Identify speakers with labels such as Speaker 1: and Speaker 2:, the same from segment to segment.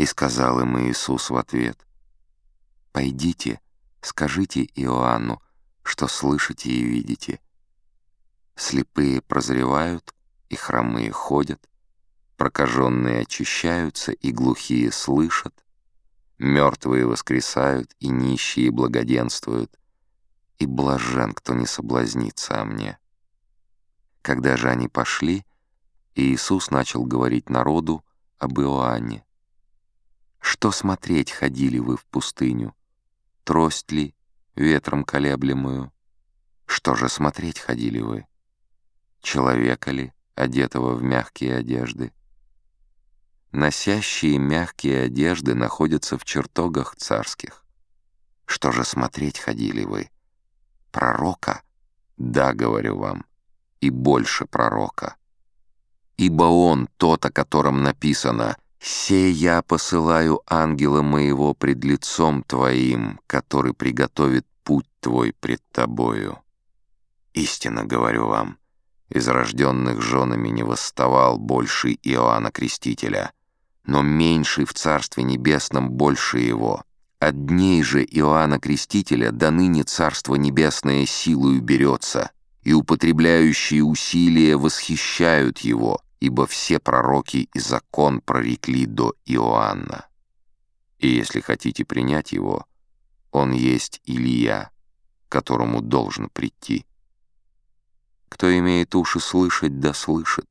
Speaker 1: И сказал им Иисус в ответ, «Пойдите, скажите Иоанну, что слышите и видите. Слепые прозревают, и хромые ходят, прокаженные очищаются, и глухие слышат, мертвые воскресают, и нищие благоденствуют, и блажен, кто не соблазнится о мне». Когда же они пошли, Иисус начал говорить народу об Иоанне. «Что смотреть ходили вы в пустыню? Трость ли, ветром колеблемую? Что же смотреть ходили вы? Человека ли, одетого в мягкие одежды? Носящие мягкие одежды находятся в чертогах царских. Что же смотреть ходили вы? Пророка? Да, говорю вам, и больше пророка. Ибо он тот, о котором написано «Се я посылаю ангела моего пред лицом твоим, который приготовит путь твой пред тобою». Истинно говорю вам, из рожденных женами не восставал больше Иоанна Крестителя, но меньший в Царстве Небесном больше его. От дней же Иоанна Крестителя до ныне Царство Небесное силою берется, и употребляющие усилия восхищают его, ибо все пророки и закон прорекли до Иоанна. И если хотите принять его, он есть Илья, которому должен прийти. Кто имеет уши слышать, да слышит.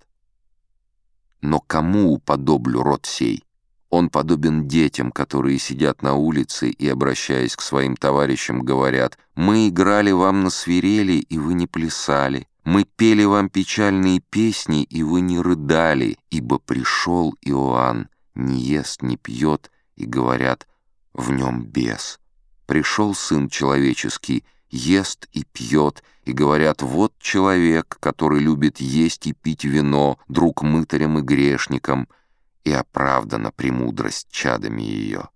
Speaker 1: Но кому уподоблю род сей? Он подобен детям, которые сидят на улице и, обращаясь к своим товарищам, говорят, «Мы играли вам на свирели, и вы не плясали. Мы пели вам печальные песни, и вы не рыдали, ибо пришел Иоанн, не ест, не пьет, и говорят, в нем бес. Пришел Сын Человеческий, ест и пьет, и говорят, вот человек, который любит есть и пить вино, друг мытарям и грешникам, и оправдана премудрость чадами ее.